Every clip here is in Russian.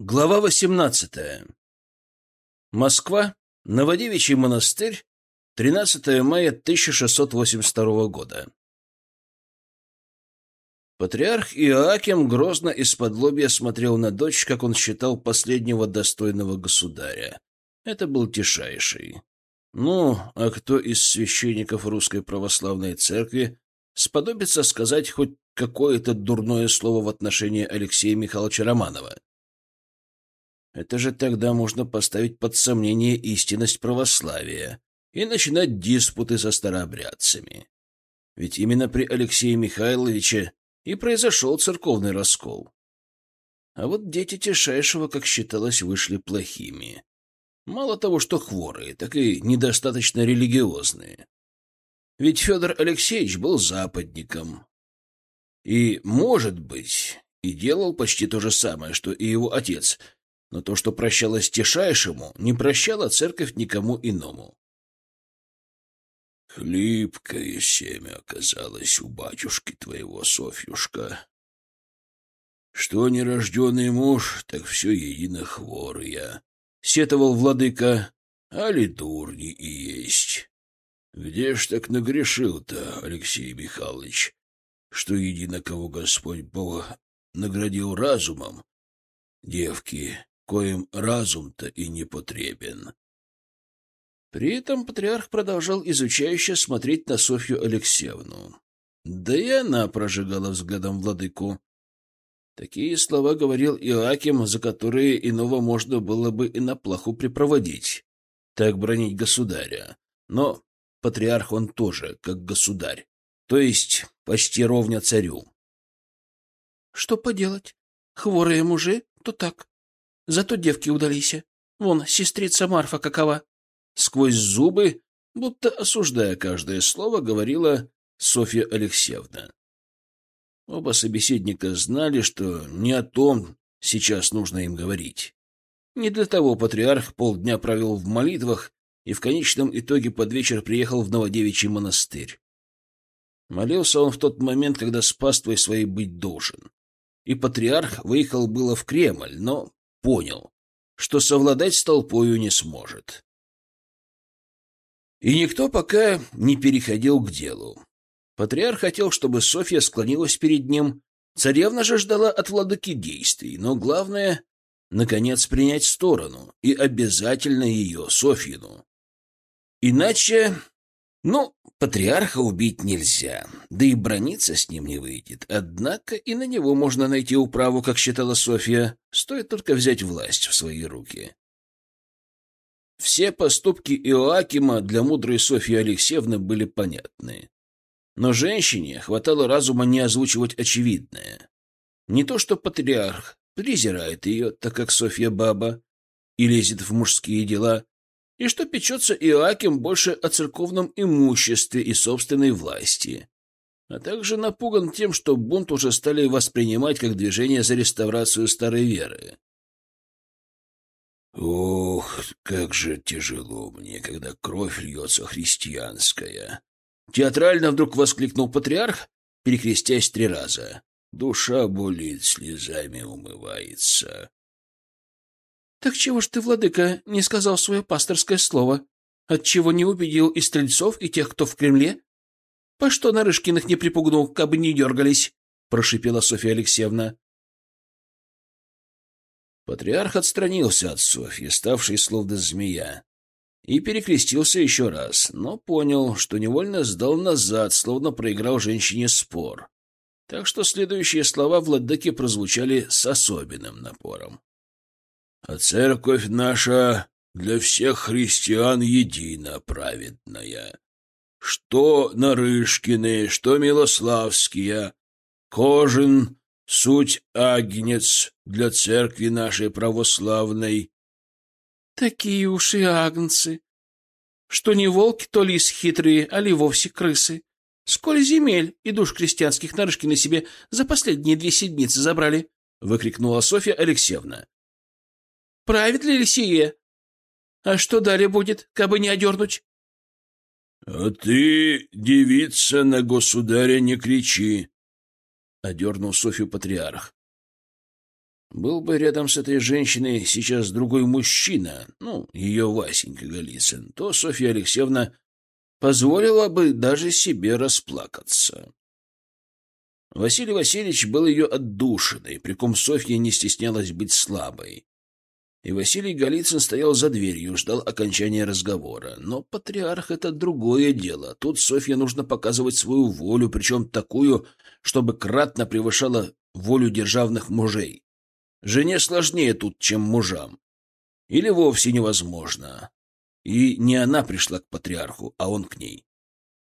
Глава 18. Москва. Новодевичий монастырь. 13 мая 1682 года. Патриарх Иоаким грозно из-под лобья смотрел на дочь, как он считал последнего достойного государя. Это был Тишайший. Ну, а кто из священников Русской Православной Церкви сподобится сказать хоть какое-то дурное слово в отношении Алексея Михайловича Романова? Это же тогда можно поставить под сомнение истинность православия и начинать диспуты со старообрядцами. Ведь именно при Алексее Михайловиче и произошел церковный раскол. А вот дети Тишайшего, как считалось, вышли плохими. Мало того, что хворые, так и недостаточно религиозные. Ведь Федор Алексеевич был западником. И, может быть, и делал почти то же самое, что и его отец — но то, что прощалось Тишайшему, не прощала церковь никому иному. Хлипкое семя оказалось у батюшки твоего, Софьюшка. Что нерожденный муж, так все едино хворые. Сетовал владыка, а ли дурни и есть. Где ж так нагрешил-то, Алексей Михайлович, что едино кого Господь Бог наградил разумом, девки коим разум-то и не потребен. При этом патриарх продолжал изучающе смотреть на Софью Алексеевну. Да и она прожигала взглядом владыку. Такие слова говорил Иоаким, за которые иного можно было бы и на плаху припроводить. Так бронить государя. Но патриарх он тоже, как государь. То есть почти ровня царю. — Что поделать? Хворые мужи, то так. Зато девки удались. Вон, сестрица Марфа какова. Сквозь зубы, будто осуждая каждое слово, говорила Софья Алексеевна. Оба собеседника знали, что не о том сейчас нужно им говорить. Не для того патриарх полдня провел в молитвах и в конечном итоге под вечер приехал в Новодевичий монастырь. Молился он в тот момент, когда с паствой своей быть должен. И патриарх выехал было в Кремль, но понял, что совладать с толпою не сможет. И никто пока не переходил к делу. Патриарх хотел, чтобы Софья склонилась перед ним, царевна же ждала от владыки действий, но главное — наконец принять сторону, и обязательно ее, Софьину. Иначе ну, патриарха убить нельзя, да и брониться с ним не выйдет. Однако и на него можно найти управу, как считала Софья. Стоит только взять власть в свои руки. Все поступки Иоакима для мудрой Софьи Алексеевны были понятны. Но женщине хватало разума не озвучивать очевидное. Не то что патриарх презирает ее, так как Софья баба, и лезет в мужские дела, и что печется Иоаким больше о церковном имуществе и собственной власти, а также напуган тем, что бунт уже стали воспринимать как движение за реставрацию старой веры. «Ох, как же тяжело мне, когда кровь льется христианская!» Театрально вдруг воскликнул патриарх, перекрестясь три раза. «Душа болит, слезами умывается. — Так чего ж ты, владыка, не сказал свое пасторское слово? Отчего не убедил и стрельцов, и тех, кто в Кремле? По что Нарышкиных не припугнул, кабы не дергались? — прошипела Софья Алексеевна. Патриарх отстранился от Софьи, ставшей словно змея, и перекрестился еще раз, но понял, что невольно сдал назад, словно проиграл женщине спор. Так что следующие слова владыки прозвучали с особенным напором. А церковь наша для всех христиан едина праведная. Что Нарышкины, что Милославские, Кожин — суть агнец для церкви нашей православной. Такие уж и агнцы, что не волки, то лис хитрые, а ли вовсе крысы. Сколь земель и душ крестьянских Нарышкины себе за последние две седмицы забрали, — выкрикнула Софья Алексеевна. Правит ли сие? А что далее будет, кабы не одернуть? — А ты, девица, на государя не кричи, — одернул Софью патриарх. Был бы рядом с этой женщиной сейчас другой мужчина, ну, ее Васенька Голицын, то Софья Алексеевна позволила бы даже себе расплакаться. Василий Васильевич был ее отдушиной, приком Софья не стеснялась быть слабой. И Василий Голицын стоял за дверью, ждал окончания разговора. Но патриарх — это другое дело. Тут Софье нужно показывать свою волю, причем такую, чтобы кратно превышала волю державных мужей. Жене сложнее тут, чем мужам. Или вовсе невозможно. И не она пришла к патриарху, а он к ней.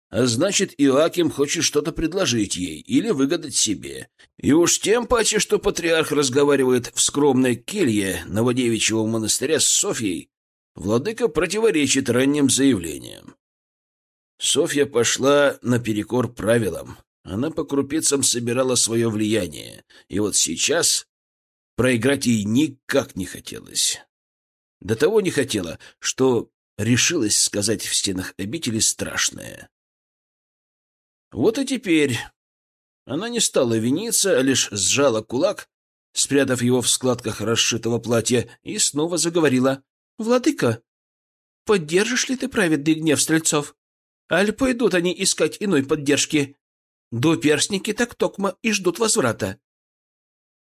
А значит, Иоаким хочет что-то предложить ей или выгадать себе. И уж тем паче, что патриарх разговаривает в скромной келье Новодевичьего монастыря с Софьей, владыка противоречит ранним заявлениям. Софья пошла наперекор правилам. Она по крупицам собирала свое влияние. И вот сейчас проиграть ей никак не хотелось. До того не хотела, что решилась сказать в стенах обители страшное. Вот и теперь она не стала виниться, а лишь сжала кулак, спрятав его в складках расшитого платья, и снова заговорила. — Владыка, поддержишь ли ты праведный гнев стрельцов? Аль пойдут они искать иной поддержки? Доперстники так токмо и ждут возврата.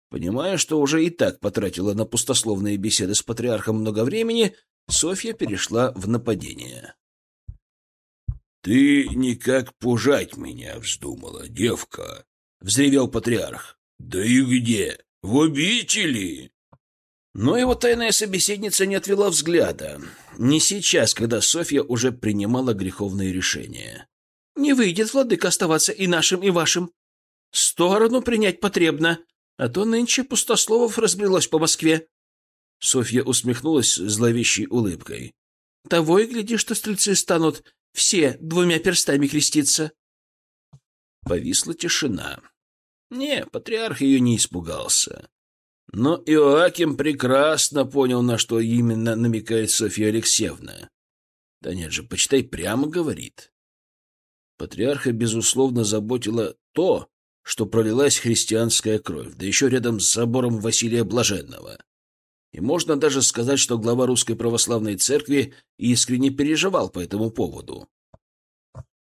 Понимая, что уже и так потратила на пустословные беседы с патриархом много времени, Софья перешла в нападение. «Ты никак пужать меня вздумала, девка!» — взревел патриарх. «Да и где? В обители!» Но его тайная собеседница не отвела взгляда. Не сейчас, когда Софья уже принимала греховные решения. «Не выйдет, владыка, оставаться и нашим, и вашим. Сторону принять потребно, а то нынче пустословов разбрелось по Москве». Софья усмехнулась зловещей улыбкой. «Того и гляди, что стрельцы станут все двумя перстами креститься. Повисла тишина. Не, патриарх ее не испугался. Но Иоаким прекрасно понял, на что именно намекает Софья Алексеевна. Да нет же, почитай, прямо говорит. Патриарха, безусловно, заботило то, что пролилась христианская кровь, да еще рядом с собором Василия Блаженного. И можно даже сказать, что глава Русской Православной Церкви искренне переживал по этому поводу.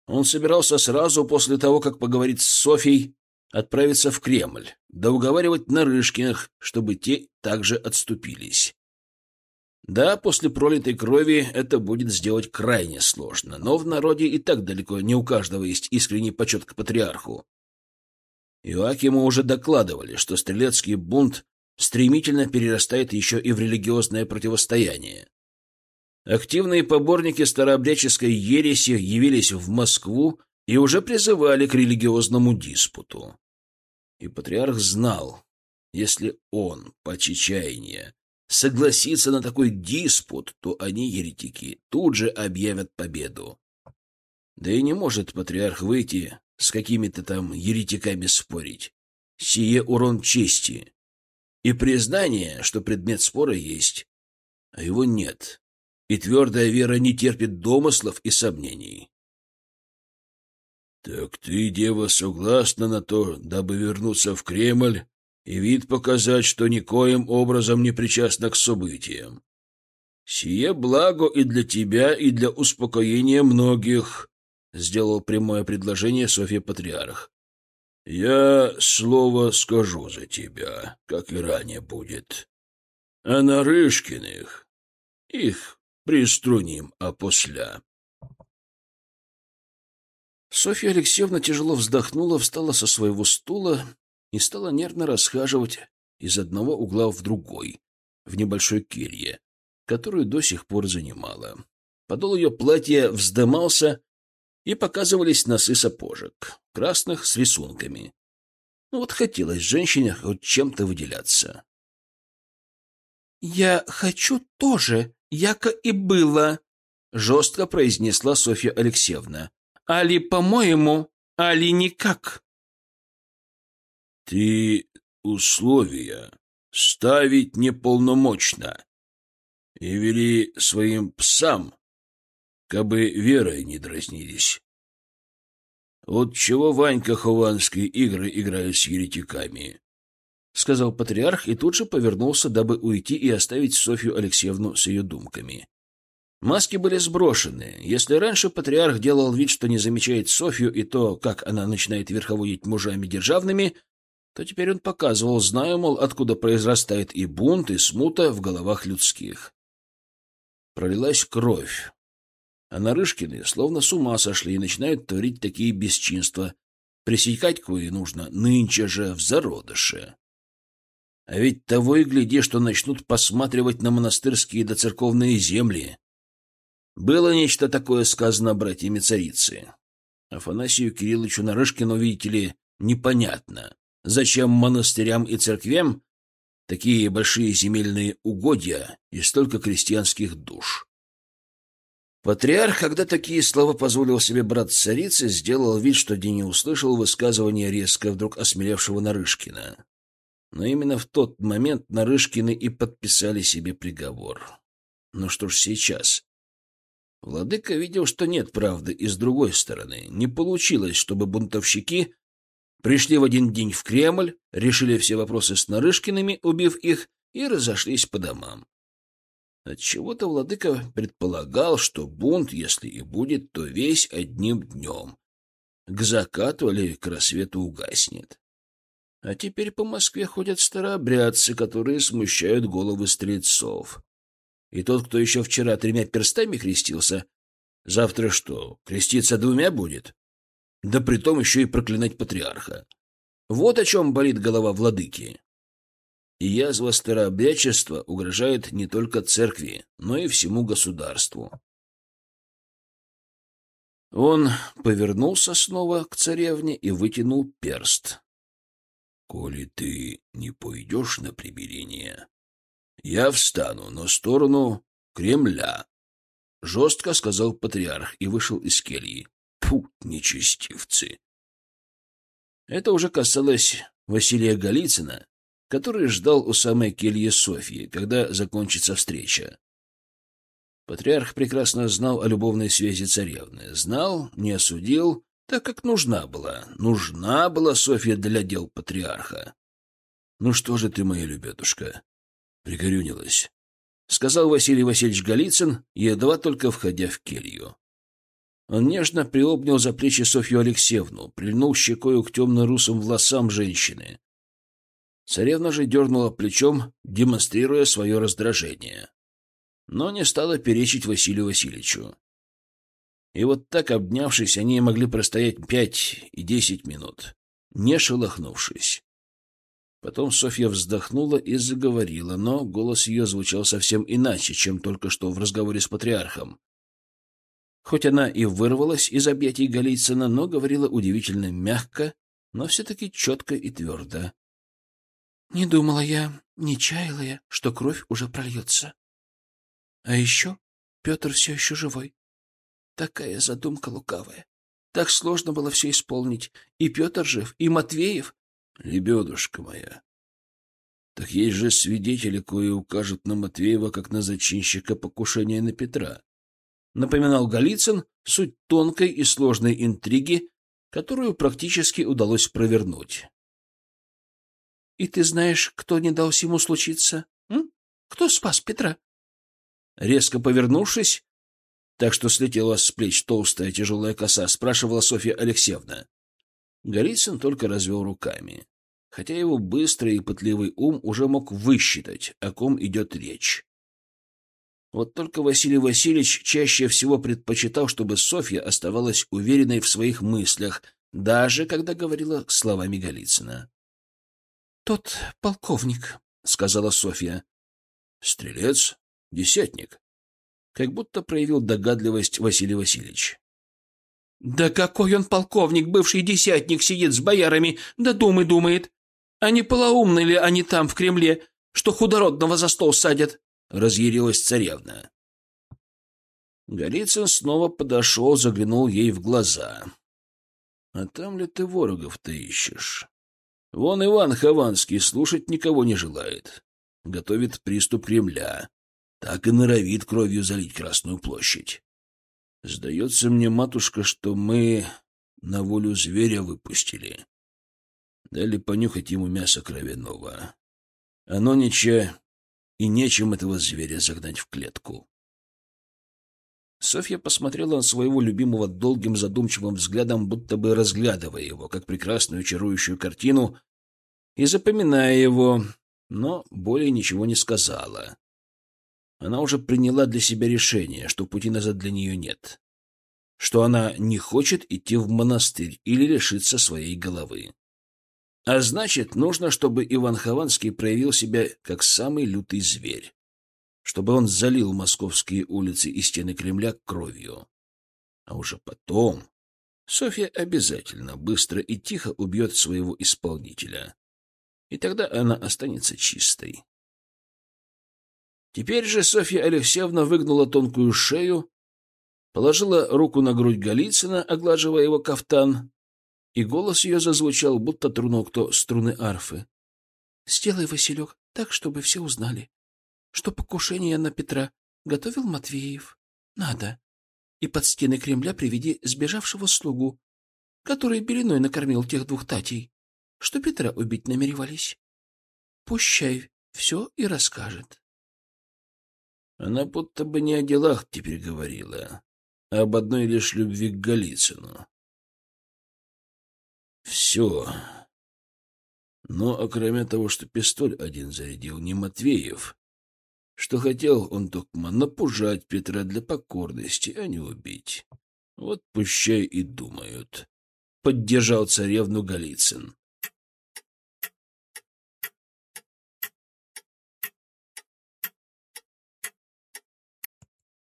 Он собирался сразу после того, как поговорить с Софией, отправиться в Кремль, да уговаривать Нарышкиных, чтобы те также отступились. Да, после пролитой крови это будет сделать крайне сложно, но в народе и так далеко не у каждого есть искренний почет к патриарху. Иоакиму уже докладывали, что стрелецкий бунт стремительно перерастает еще и в религиозное противостояние. Активные поборники старообрядческой ереси явились в Москву и уже призывали к религиозному диспуту. И патриарх знал, если он, по чечаянию, согласится на такой диспут, то они, еретики, тут же объявят победу. Да и не может патриарх выйти с какими-то там еретиками спорить. Сие урон чести и признание, что предмет спора есть, а его нет, и твердая вера не терпит домыслов и сомнений. — Так ты, дева, согласна на то, дабы вернуться в Кремль и вид показать, что никоим образом не причастна к событиям? Сие благо и для тебя, и для успокоения многих, — сделал прямое предложение Софья Патриарх. Я слово скажу за тебя, как и ранее будет. А Нарышкиных их приструним опосля. Софья Алексеевна тяжело вздохнула, встала со своего стула и стала нервно расхаживать из одного угла в другой, в небольшой келье, которую до сих пор занимала. Подол ее платья вздымался, и показывались носы сапожек, красных с рисунками. Ну вот хотелось женщине хоть чем-то выделяться. «Я хочу тоже, яко и было», — жестко произнесла Софья Алексеевна. «Али, по-моему, али никак». «Ты условия ставить неполномочно и вели своим псам кабы верой не дразнились. Вот чего Ванька Хованский игры играет с еретиками. — сказал патриарх и тут же повернулся, дабы уйти и оставить Софью Алексеевну с ее думками. Маски были сброшены. Если раньше патриарх делал вид, что не замечает Софью и то, как она начинает верховодить мужами державными, то теперь он показывал, знаю, мол, откуда произрастает и бунт, и смута в головах людских. Пролилась кровь. А Нарышкины словно с ума сошли и начинают творить такие бесчинства. Пресекать кое нужно нынче же в зародыше. А ведь того и гляди, что начнут посматривать на монастырские да церковные земли. Было нечто такое сказано братьями царицы. Афанасию Кирилловичу Нарышкину, видите ли, непонятно, зачем монастырям и церквям такие большие земельные угодья и столько крестьянских душ. Патриарх, когда такие слова позволил себе брат царицы, сделал вид, что не услышал высказывания резко вдруг осмелевшего Нарышкина. Но именно в тот момент Нарышкины и подписали себе приговор. Ну что ж сейчас? Владыка видел, что нет правды и с другой стороны. Не получилось, чтобы бунтовщики пришли в один день в Кремль, решили все вопросы с Нарышкиными, убив их, и разошлись по домам. Отчего-то владыка предполагал, что бунт, если и будет, то весь одним днем. К закату или к рассвету угаснет. А теперь по Москве ходят старообрядцы, которые смущают головы стрельцов. И тот, кто еще вчера тремя перстами крестился, завтра что, креститься двумя будет? Да притом еще и проклинать патриарха. Вот о чем болит голова владыки. И язва старообрядчества угрожает не только церкви, но и всему государству. Он повернулся снова к царевне и вытянул перст. — Коли ты не пойдешь на примирение, я встану на сторону Кремля, — жестко сказал патриарх и вышел из кельи. Фу, нечестивцы! Это уже касалось Василия Голицына, который ждал у самой кельи Софьи, когда закончится встреча. Патриарх прекрасно знал о любовной связи царевны. Знал, не осудил, так как нужна была. Нужна была Софья для дел патриарха. — Ну что же ты, моя любедушка, пригорюнилась, — сказал Василий Васильевич Голицын, едва только входя в келью. Он нежно приобнял за плечи Софью Алексеевну, прильнул щекою к темно-русым волосам женщины. Царевна же дернула плечом, демонстрируя свое раздражение. Но не стала перечить Василию Васильевичу. И вот так, обнявшись, они могли простоять пять и десять минут, не шелохнувшись. Потом Софья вздохнула и заговорила, но голос ее звучал совсем иначе, чем только что в разговоре с патриархом. Хоть она и вырвалась из объятий Голицына, но говорила удивительно мягко, но все-таки четко и твердо. «Не думала я, не чаяла я, что кровь уже прольется. А еще Петр все еще живой. Такая задумка лукавая. Так сложно было все исполнить. И Петр жив, и Матвеев, Лебедушка моя, так есть же свидетели, кои укажут на Матвеева, как на зачинщика покушения на Петра. Напоминал Голицын суть тонкой и сложной интриги, которую практически удалось провернуть. — И ты знаешь, кто не дал ему случиться? М? Кто спас Петра? Резко повернувшись, так что слетела с плеч толстая тяжелая коса, спрашивала Софья Алексеевна. Голицын только развел руками, хотя его быстрый и пытливый ум уже мог высчитать, о ком идет речь. Вот только Василий Васильевич чаще всего предпочитал, чтобы Софья оставалась уверенной в своих мыслях, даже когда говорила словами Голицына. — Тот полковник, — сказала Софья. — Стрелец? Десятник? Как будто проявил догадливость Василий Васильевич. Да какой он полковник, бывший десятник, сидит с боярами, да думы думает. А не полоумны ли они там, в Кремле, что худородного за стол садят? Разъярилась царевна. Голицын снова подошел, заглянул ей в глаза. — А там ли ты ворогов-то ищешь? Вон Иван Хованский слушать никого не желает. Готовит приступ Кремля. Так и норовит кровью залить Красную площадь. Сдается мне, матушка, что мы на волю зверя выпустили. Дали понюхать ему мясо кровяного. Оно ниче, и нечем этого зверя загнать в клетку. Софья посмотрела на своего любимого долгим задумчивым взглядом, будто бы разглядывая его, как прекрасную чарующую картину, и запоминая его, но более ничего не сказала. Она уже приняла для себя решение, что пути назад для нее нет, что она не хочет идти в монастырь или лишиться своей головы. А значит, нужно, чтобы Иван Хованский проявил себя как самый лютый зверь чтобы он залил московские улицы и стены Кремля кровью. А уже потом Софья обязательно быстро и тихо убьет своего исполнителя. И тогда она останется чистой. Теперь же Софья Алексеевна выгнула тонкую шею, положила руку на грудь Голицына, оглаживая его кафтан, и голос ее зазвучал, будто трунул кто струны арфы. — Сделай, Василек, так, чтобы все узнали что покушение на Петра готовил Матвеев. Надо. И под стены Кремля приведи сбежавшего слугу, который белиной накормил тех двух татей, что Петра убить намеревались. Пущай все и расскажет. Она будто бы не о делах теперь говорила, а об одной лишь любви к Голицыну. Все. Но, окромя того, что пистоль один зарядил не Матвеев, что хотел он токмо напужать Петра для покорности, а не убить. Вот пущай и думают. Поддержал царевну Голицын.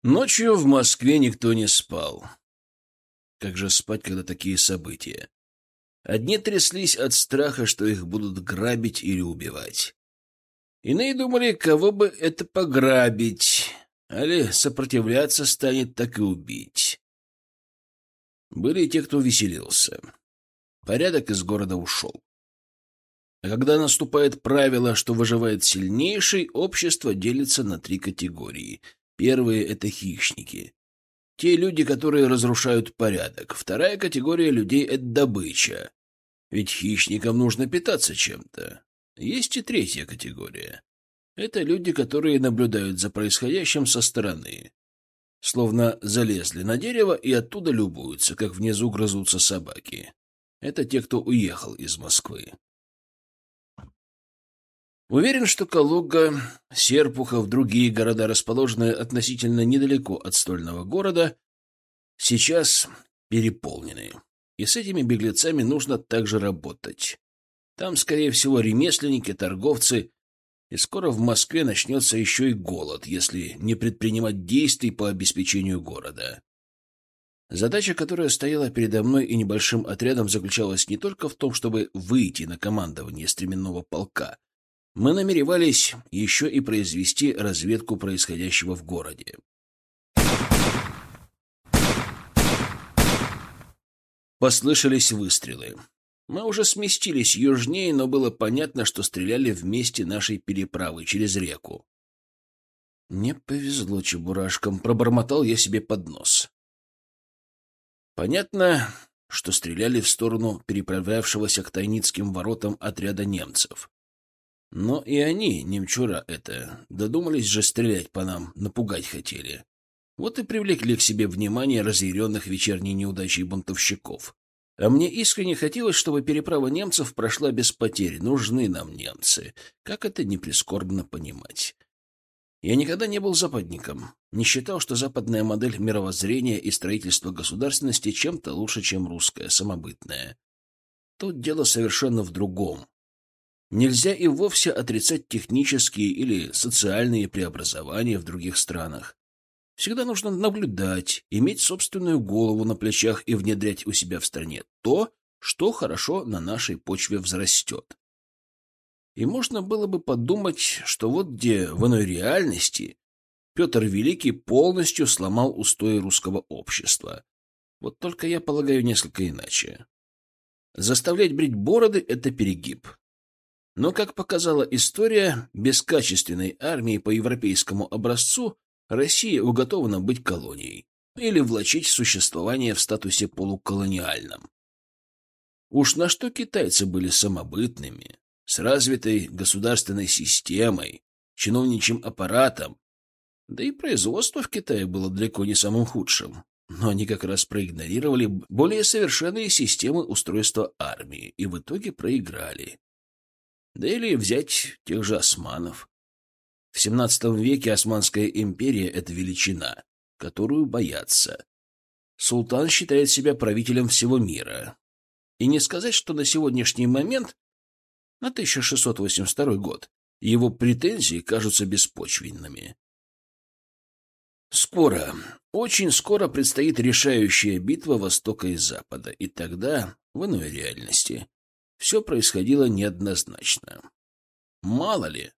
Ночью в Москве никто не спал. Как же спать, когда такие события? Одни тряслись от страха, что их будут грабить или убивать. Иные думали, кого бы это пограбить, али сопротивляться станет, так и убить. Были и те, кто веселился. Порядок из города ушел. А когда наступает правило, что выживает сильнейший, общество делится на три категории. Первые — это хищники. Те люди, которые разрушают порядок. Вторая категория людей — это добыча. Ведь хищникам нужно питаться чем-то. Есть и третья категория. Это люди, которые наблюдают за происходящим со стороны. Словно залезли на дерево и оттуда любуются, как внизу грызутся собаки. Это те, кто уехал из Москвы. Уверен, что Калуга, Серпухов, другие города, расположенные относительно недалеко от стольного города, сейчас переполнены. И с этими беглецами нужно также работать. Там, скорее всего, ремесленники, торговцы, и скоро в Москве начнется еще и голод, если не предпринимать действий по обеспечению города. Задача, которая стояла передо мной и небольшим отрядом, заключалась не только в том, чтобы выйти на командование стременного полка. Мы намеревались еще и произвести разведку происходящего в городе. Послышались выстрелы. Мы уже сместились южнее, но было понятно, что стреляли вместе нашей переправы через реку. Не повезло чебурашкам, пробормотал я себе под нос. Понятно, что стреляли в сторону переправлявшегося к Тайницким воротам отряда немцев. Но и они, немчура это, додумались же стрелять по нам, напугать хотели. Вот и привлекли к себе внимание разъяренных вечерней неудачей бунтовщиков. А мне искренне хотелось, чтобы переправа немцев прошла без потерь. Нужны нам немцы. Как это не прискорбно понимать. Я никогда не был западником. Не считал, что западная модель мировоззрения и строительства государственности чем-то лучше, чем русская, самобытная. Тут дело совершенно в другом. Нельзя и вовсе отрицать технические или социальные преобразования в других странах. Всегда нужно наблюдать, иметь собственную голову на плечах и внедрять у себя в стране то, что хорошо на нашей почве взрастет. И можно было бы подумать, что вот где в иной реальности Петр Великий полностью сломал устои русского общества. Вот только я полагаю несколько иначе. Заставлять брить бороды — это перегиб. Но, как показала история, без качественной армии по европейскому образцу Россия уготована быть колонией или влачить существование в статусе полуколониальном. Уж на что китайцы были самобытными, с развитой государственной системой, чиновничьим аппаратом, да и производство в Китае было далеко не самым худшим. Но они как раз проигнорировали более совершенные системы устройства армии и в итоге проиграли. Да или взять тех же османов. В XVII веке Османская империя — это величина, которую боятся. Султан считает себя правителем всего мира. И не сказать, что на сегодняшний момент, на 1682 год, его претензии кажутся беспочвенными. Скоро, очень скоро предстоит решающая битва Востока и Запада, и тогда, в иной реальности, все происходило неоднозначно. Мало ли,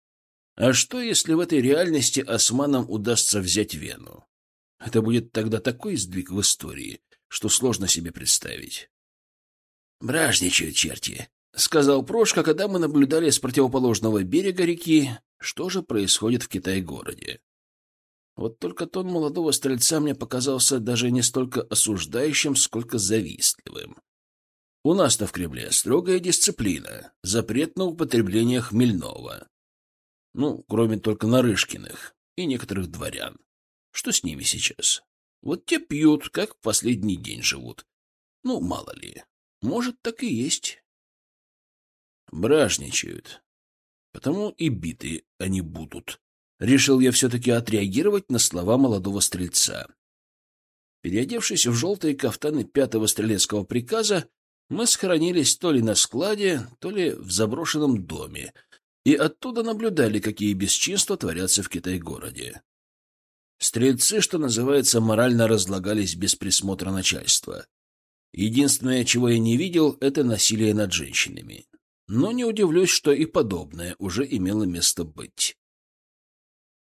а что, если в этой реальности османам удастся взять Вену? Это будет тогда такой сдвиг в истории, что сложно себе представить. «Бражничают черти», — сказал Прошка, когда мы наблюдали с противоположного берега реки, что же происходит в Китай-городе. Вот только тон молодого стрельца мне показался даже не столько осуждающим, сколько завистливым. У нас-то в Кремле строгая дисциплина, запрет на употребление хмельного. Ну, кроме только Нарышкиных и некоторых дворян. Что с ними сейчас? Вот те пьют, как в последний день живут. Ну, мало ли. Может, так и есть. Бражничают. Потому и биты они будут. Решил я все-таки отреагировать на слова молодого стрельца. Переодевшись в желтые кафтаны пятого стрелецкого приказа, мы схоронились то ли на складе, то ли в заброшенном доме, и оттуда наблюдали, какие бесчинства творятся в Китай-городе. Стрельцы, что называется, морально разлагались без присмотра начальства. Единственное, чего я не видел, это насилие над женщинами. Но не удивлюсь, что и подобное уже имело место быть.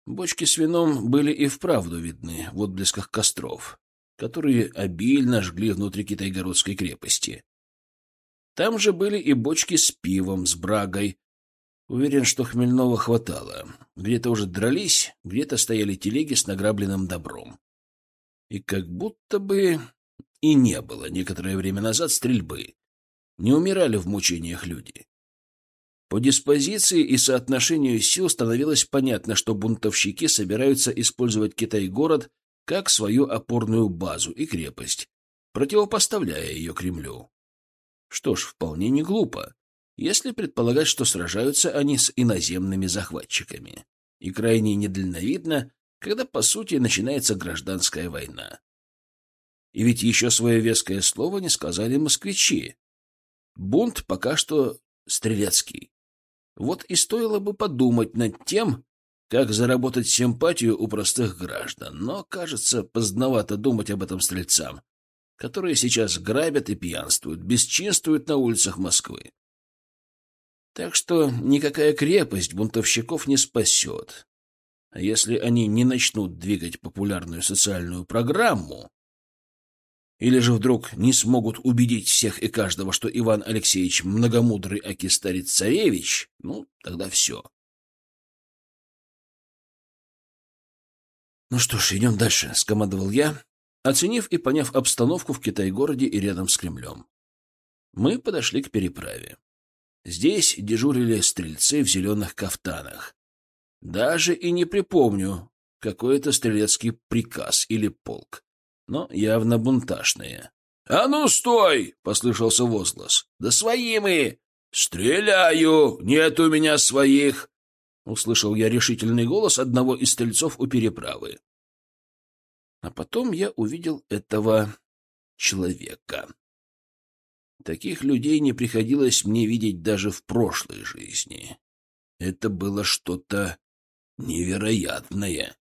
Бочки с вином были и вправду видны в отблесках костров, которые обильно жгли внутри Китайгородской крепости. Там же были и бочки с пивом, с брагой. Уверен, что хмельного хватало. Где-то уже дрались, где-то стояли телеги с награбленным добром. И как будто бы и не было некоторое время назад стрельбы. Не умирали в мучениях люди. По диспозиции и соотношению сил становилось понятно, что бунтовщики собираются использовать Китай-город как свою опорную базу и крепость, противопоставляя ее Кремлю. Что ж, вполне не глупо, если предполагать, что сражаются они с иноземными захватчиками. И крайне недальновидно, когда, по сути, начинается гражданская война. И ведь еще свое веское слово не сказали москвичи. Бунт пока что стрелецкий. Вот и стоило бы подумать над тем, как заработать симпатию у простых граждан, но, кажется, поздновато думать об этом стрельцам, которые сейчас грабят и пьянствуют, бесчинствуют на улицах Москвы. Так что никакая крепость бунтовщиков не спасет. А если они не начнут двигать популярную социальную программу, или же вдруг не смогут убедить всех и каждого, что Иван Алексеевич многомудрый Акистарец-царевич, ну, тогда все. «Ну что ж, идем дальше», — скомандовал я, оценив и поняв обстановку в Китай-городе и рядом с Кремлем. Мы подошли к переправе. Здесь дежурили стрельцы в зеленых кафтанах. Даже и не припомню, какой это стрелецкий приказ или полк но явно бунтажные. — А ну, стой! — послышался возглас. — Да свои мы! Стреляю! Нет у меня своих! — услышал я решительный голос одного из стрельцов у переправы. А потом я увидел этого человека. Таких людей не приходилось мне видеть даже в прошлой жизни. Это было что-то невероятное.